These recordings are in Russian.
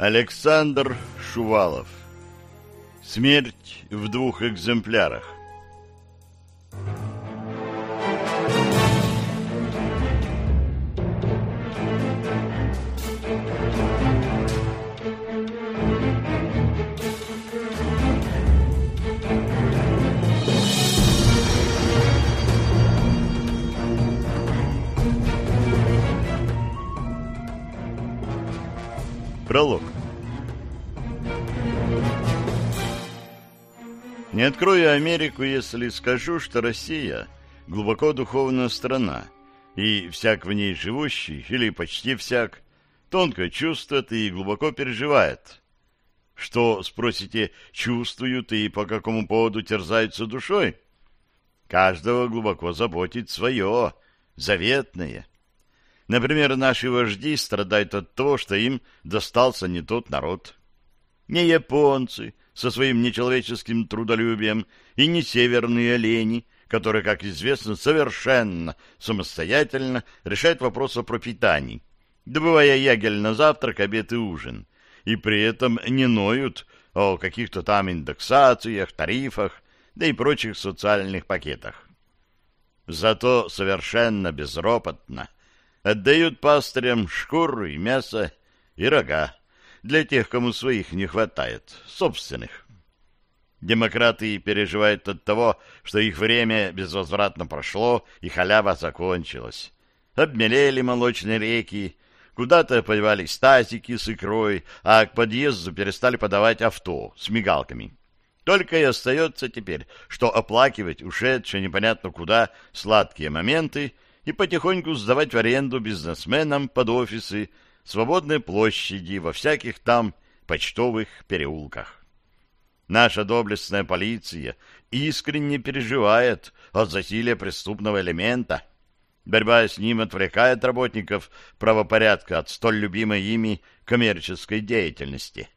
Александр Шувалов. Смерть в двух экземплярах. Пролог Не открою Америку, если скажу, что Россия глубоко духовная страна, и всяк в ней живущий, или почти всяк, тонко чувствует и глубоко переживает. Что, спросите, чувствуют и по какому поводу терзаются душой? Каждого глубоко заботит свое, заветное. Например, наши вожди страдают от того, что им достался не тот народ. Не японцы со своим нечеловеческим трудолюбием и не северные олени, которые, как известно, совершенно самостоятельно решают вопрос о пропитании, добывая ягель на завтрак, обед и ужин, и при этом не ноют о каких-то там индексациях, тарифах, да и прочих социальных пакетах. Зато совершенно безропотно – отдают пастырям шкуру и мясо и рога для тех, кому своих не хватает, собственных. Демократы переживают от того, что их время безвозвратно прошло и халява закончилась. Обмелели молочные реки, куда-то подевались тазики с икрой, а к подъезду перестали подавать авто с мигалками. Только и остается теперь, что оплакивать ушедшие непонятно куда сладкие моменты и потихоньку сдавать в аренду бизнесменам под офисы свободные площади во всяких там почтовых переулках. Наша доблестная полиция искренне переживает от засилия преступного элемента. Борьба с ним отвлекает работников правопорядка от столь любимой ими коммерческой деятельности.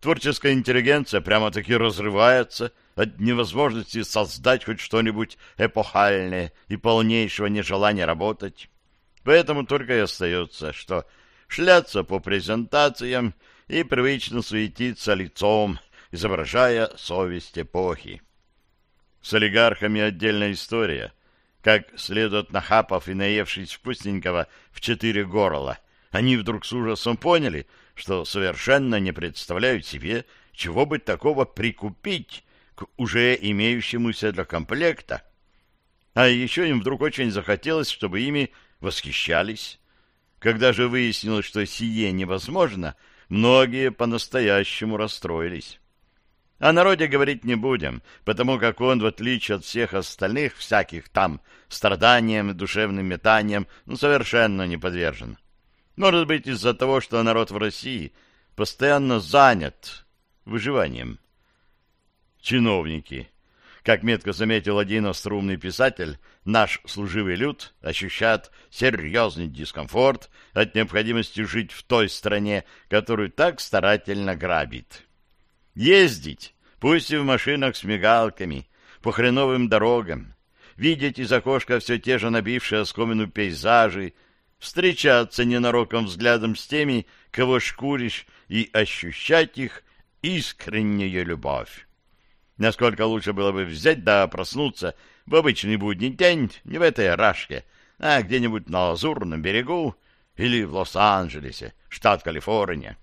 Творческая интеллигенция прямо-таки разрывается от невозможности создать хоть что-нибудь эпохальное и полнейшего нежелания работать. Поэтому только и остается, что шляться по презентациям и привычно суетиться лицом, изображая совесть эпохи. С олигархами отдельная история. Как следует нахапав и наевшись вкусненького в четыре горла, они вдруг с ужасом поняли, что совершенно не представляют себе, чего бы такого прикупить, к уже имеющемуся для комплекта. А еще им вдруг очень захотелось, чтобы ими восхищались. Когда же выяснилось, что сие невозможно, многие по-настоящему расстроились. О народе говорить не будем, потому как он, в отличие от всех остальных всяких там страданиям душевным метаниям, ну, совершенно не подвержен. Может быть, из-за того, что народ в России постоянно занят выживанием чиновники. Как метко заметил один остроумный писатель, наш служивый люд ощущает серьезный дискомфорт от необходимости жить в той стране, которую так старательно грабит. Ездить, пусть и в машинах с мигалками, по хреновым дорогам, видеть из окошка все те же набившие оскомину пейзажи, встречаться ненароком взглядом с теми, кого шкуришь, и ощущать их искреннюю любовь. Насколько лучше было бы взять да проснуться в обычный будний день, не в этой рашке, а где-нибудь на Лазурном берегу или в Лос-Анджелесе, штат Калифорния.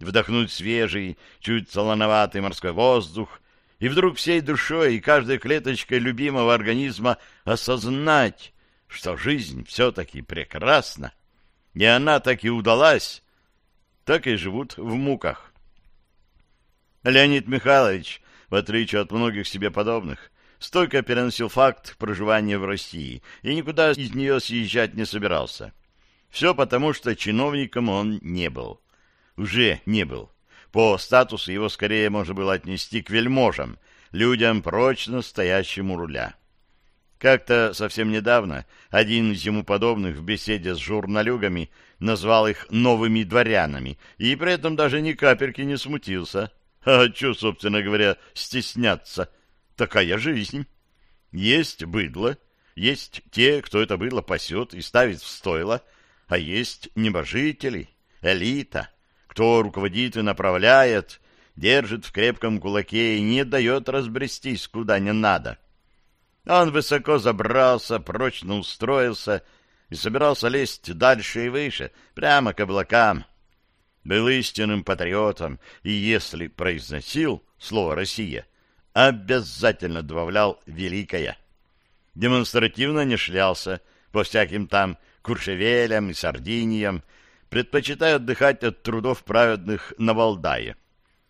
Вдохнуть свежий, чуть солоноватый морской воздух и вдруг всей душой и каждой клеточкой любимого организма осознать, что жизнь все-таки прекрасна, и она так и удалась, так и живут в муках. Леонид Михайлович в отличие от многих себе подобных, стойко переносил факт проживания в России и никуда из нее съезжать не собирался. Все потому, что чиновником он не был. Уже не был. По статусу его скорее можно было отнести к вельможам, людям, прочно стоящим у руля. Как-то совсем недавно один из ему подобных в беседе с журналюгами назвал их новыми дворянами и при этом даже ни капельки не смутился. А что, собственно говоря, стесняться? Такая жизнь. Есть быдло, есть те, кто это быдло пасет и ставит в стойло, а есть небожители, элита, кто руководит и направляет, держит в крепком кулаке и не дает разбрестись куда не надо. Он высоко забрался, прочно устроился и собирался лезть дальше и выше, прямо к облакам. Был истинным патриотом, и если произносил слово «Россия», обязательно добавлял «Великая». Демонстративно не шлялся по всяким там Куршевелям и Сардиниям, предпочитая отдыхать от трудов праведных на Валдае.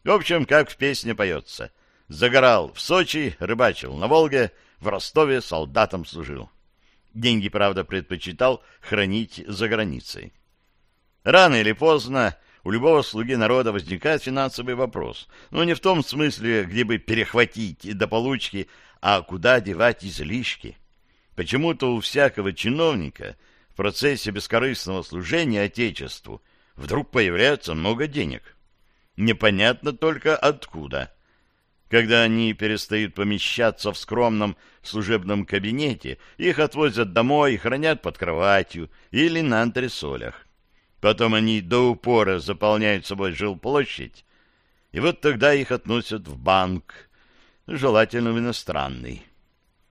В общем, как в песне поется. Загорал в Сочи, рыбачил на Волге, в Ростове солдатом служил. Деньги, правда, предпочитал хранить за границей. Рано или поздно у любого слуги народа возникает финансовый вопрос. Но не в том смысле, где бы перехватить до получки, а куда девать излишки. Почему-то у всякого чиновника в процессе бескорыстного служения Отечеству вдруг появляется много денег. Непонятно только откуда. Когда они перестают помещаться в скромном служебном кабинете, их отвозят домой и хранят под кроватью или на антресолях. Потом они до упора заполняют собой жилплощадь, и вот тогда их относят в банк, желательно в иностранный.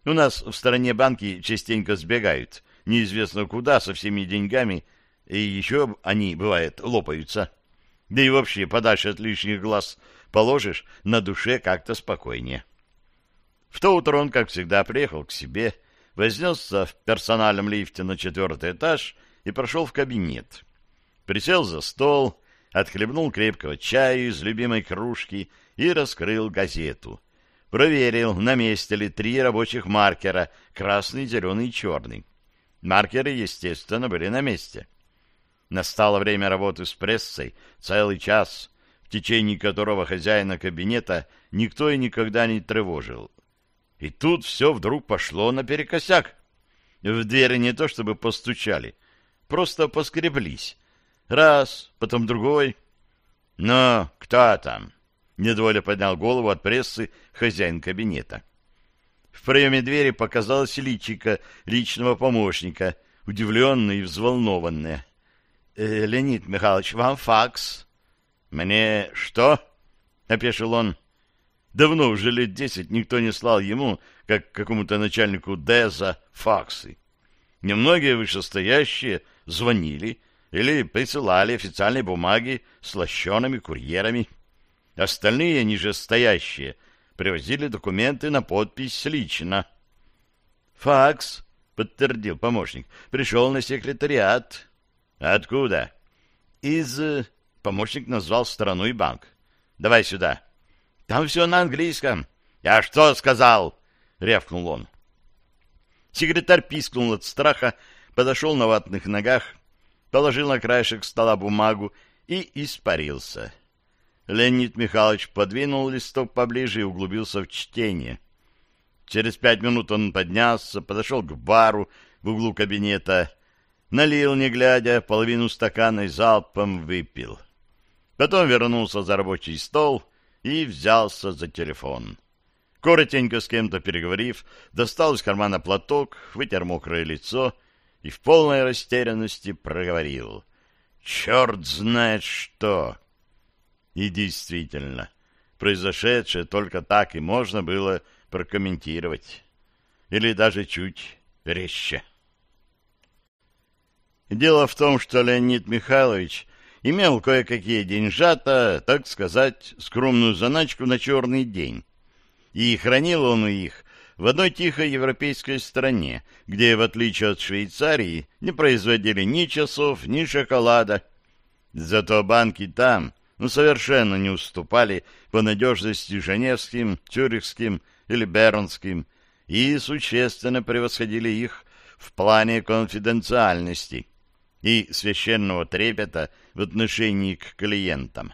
У нас в стране банки частенько сбегают, неизвестно куда, со всеми деньгами, и еще они, бывает, лопаются. Да и вообще, подальше от лишних глаз положишь, на душе как-то спокойнее. В то утро он, как всегда, приехал к себе, вознесся в персональном лифте на четвертый этаж и прошел в кабинет. Присел за стол, отхлебнул крепкого чая из любимой кружки и раскрыл газету. Проверил, на месте ли три рабочих маркера — красный, зеленый и черный. Маркеры, естественно, были на месте. Настало время работы с прессой, целый час, в течение которого хозяина кабинета никто и никогда не тревожил. И тут все вдруг пошло наперекосяк. В двери не то чтобы постучали, просто поскреблись. Раз, потом другой. «Ну, кто там?» Недовольно поднял голову от прессы хозяин кабинета. В проеме двери показалась личика личного помощника, удивленная и взволнованная. «Э, «Леонид Михайлович, вам факс». «Мне что?» — опешил он. Давно, уже лет десять, никто не слал ему, как какому-то начальнику ДЭЗа, факсы. Немногие вышестоящие звонили или присылали официальные бумаги с лощеными курьерами. Остальные, ниже стоящие, привозили документы на подпись лично. «Факс», — подтвердил помощник, — «пришел на секретариат». «Откуда?» «Из...» — помощник назвал страну и банк. «Давай сюда». «Там все на английском». «Я что сказал?» — рявкнул он. Секретарь пискнул от страха, подошел на ватных ногах, положил на краешек стола бумагу и испарился. Леонид Михайлович подвинул листок поближе и углубился в чтение. Через пять минут он поднялся, подошел к бару в углу кабинета, налил, не глядя, половину стакана и залпом выпил. Потом вернулся за рабочий стол и взялся за телефон. Коротенько с кем-то переговорив, достал из кармана платок, вытер мокрое лицо и в полной растерянности проговорил. «Черт знает что!» И действительно, произошедшее только так и можно было прокомментировать. Или даже чуть резче. Дело в том, что Леонид Михайлович имел кое-какие деньжата, так сказать, скромную заначку на черный день. И хранил он их в одной тихой европейской стране, где, в отличие от Швейцарии, не производили ни часов, ни шоколада. Зато банки там ну, совершенно не уступали по надежности женевским, тюрихским или бернским и существенно превосходили их в плане конфиденциальности и священного трепета в отношении к клиентам.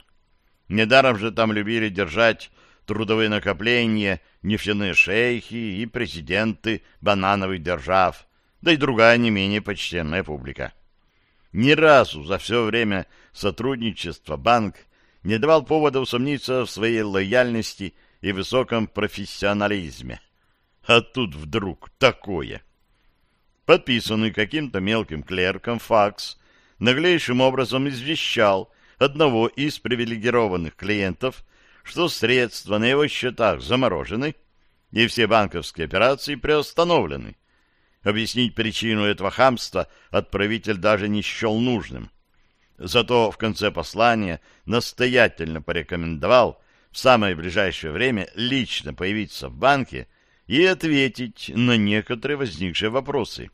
Недаром же там любили держать трудовые накопления нефтяные шейхи и президенты банановых держав, да и другая не менее почтенная публика. Ни разу за все время сотрудничества банк не давал повода усомниться в своей лояльности и высоком профессионализме. А тут вдруг такое. Подписанный каким-то мелким клерком факс наглейшим образом извещал, одного из привилегированных клиентов, что средства на его счетах заморожены и все банковские операции приостановлены. Объяснить причину этого хамства отправитель даже не счел нужным. Зато в конце послания настоятельно порекомендовал в самое ближайшее время лично появиться в банке и ответить на некоторые возникшие вопросы.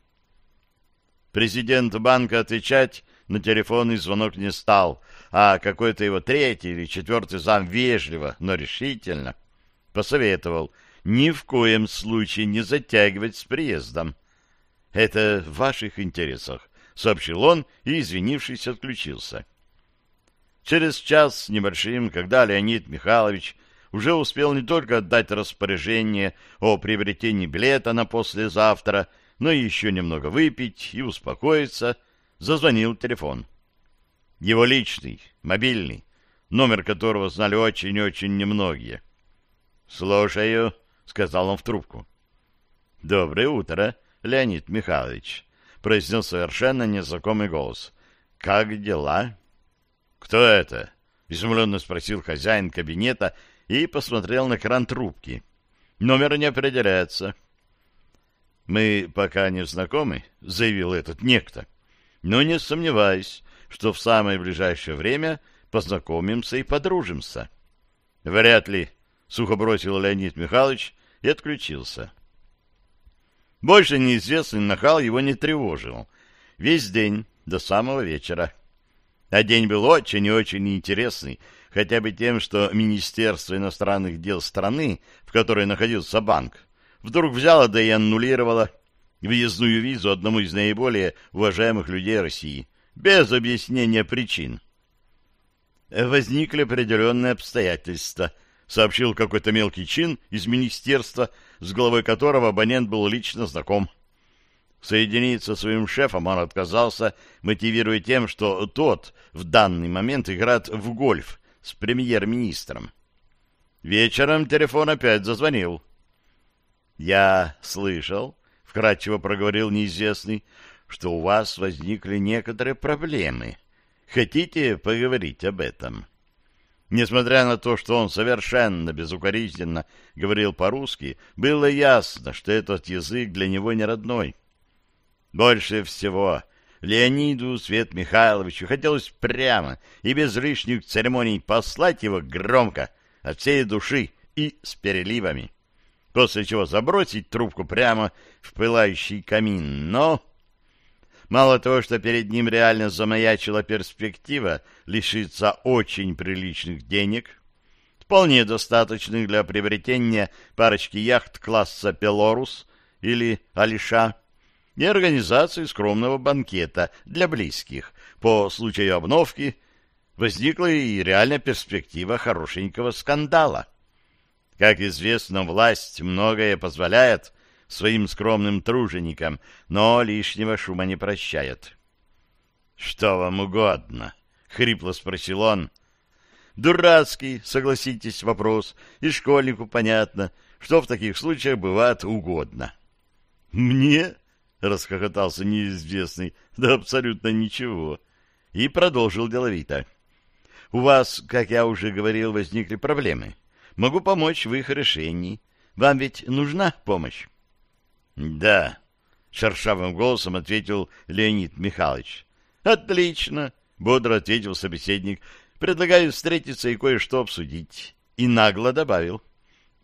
Президент банка отвечать на телефонный звонок не стал, а какой-то его третий или четвертый зам вежливо, но решительно посоветовал ни в коем случае не затягивать с приездом. Это в ваших интересах, — сообщил он и, извинившись, отключился. Через час с небольшим, когда Леонид Михайлович уже успел не только отдать распоряжение о приобретении билета на послезавтра, но и еще немного выпить и успокоиться, зазвонил телефон. Его личный, мобильный, номер которого знали очень-очень немногие. «Слушаю», — сказал он в трубку. «Доброе утро, Леонид Михайлович», — произнес совершенно незнакомый голос. «Как дела?» «Кто это?» — изумленно спросил хозяин кабинета и посмотрел на экран трубки. «Номер не определяется». «Мы пока не знакомы», — заявил этот некто. «Но не сомневаюсь, что в самое ближайшее время познакомимся и подружимся». «Вряд ли», — сухо бросил Леонид Михайлович и отключился. Больше неизвестный нахал его не тревожил. Весь день, до самого вечера. А день был очень и очень интересный, хотя бы тем, что Министерство иностранных дел страны, в которой находился банк, вдруг взяло да и аннулировало въездную визу одному из наиболее уважаемых людей России, без объяснения причин. Возникли определенные обстоятельства, сообщил какой-то мелкий чин из министерства, с главой которого абонент был лично знаком. Соединиться со своим шефом он отказался, мотивируя тем, что тот в данный момент играет в гольф с премьер-министром. Вечером телефон опять зазвонил. «Я слышал», — вкратчиво проговорил неизвестный, «что у вас возникли некоторые проблемы. Хотите поговорить об этом?» Несмотря на то, что он совершенно безукоризненно говорил по-русски, было ясно, что этот язык для него не родной. Больше всего Леониду Свет Михайловичу хотелось прямо и без лишних церемоний послать его громко, от всей души и с переливами, после чего забросить трубку прямо в пылающий камин, но... Мало того, что перед ним реально замаячила перспектива лишиться очень приличных денег, вполне достаточных для приобретения парочки яхт класса «Пелорус» или «Алиша», и организации скромного банкета для близких по случаю обновки, возникла и реальная перспектива хорошенького скандала. Как известно, власть многое позволяет, своим скромным труженикам, но лишнего шума не прощает. — Что вам угодно? — хрипло спросил он. — Дурацкий, согласитесь, вопрос, и школьнику понятно, что в таких случаях бывает угодно. — Мне? — расхохотался неизвестный. — Да абсолютно ничего. И продолжил деловито. — У вас, как я уже говорил, возникли проблемы. Могу помочь в их решении. Вам ведь нужна помощь? Да, шершавым голосом ответил Леонид Михайлович. Отлично, бодро ответил собеседник. Предлагаю встретиться и кое-что обсудить. И нагло добавил.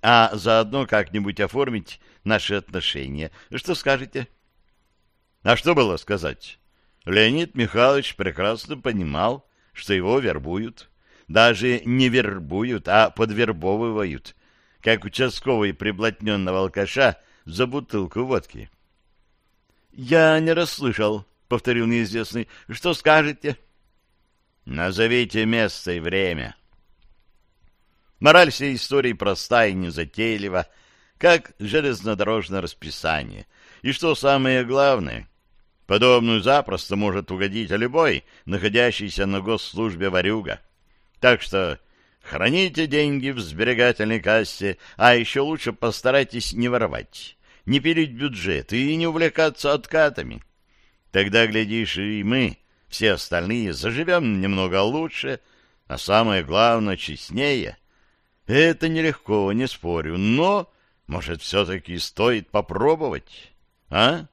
А заодно как-нибудь оформить наши отношения. Что скажете? А что было сказать? Леонид Михайлович прекрасно понимал, что его вербуют. Даже не вербуют, а подвербовывают. Как участковый приблотненного алкаша за бутылку водки. — Я не расслышал, — повторил неизвестный. — Что скажете? — Назовите место и время. Мораль всей истории проста и незатейлива, как железнодорожное расписание. И что самое главное, подобную запросто может угодить любой, находящийся на госслужбе варюга. Так что храните деньги в сберегательной кассе, а еще лучше постарайтесь не воровать не пилить бюджет и не увлекаться откатами. Тогда, глядишь, и мы все остальные заживем немного лучше, а самое главное, честнее. Это нелегко, не спорю, но, может, все-таки стоит попробовать, а?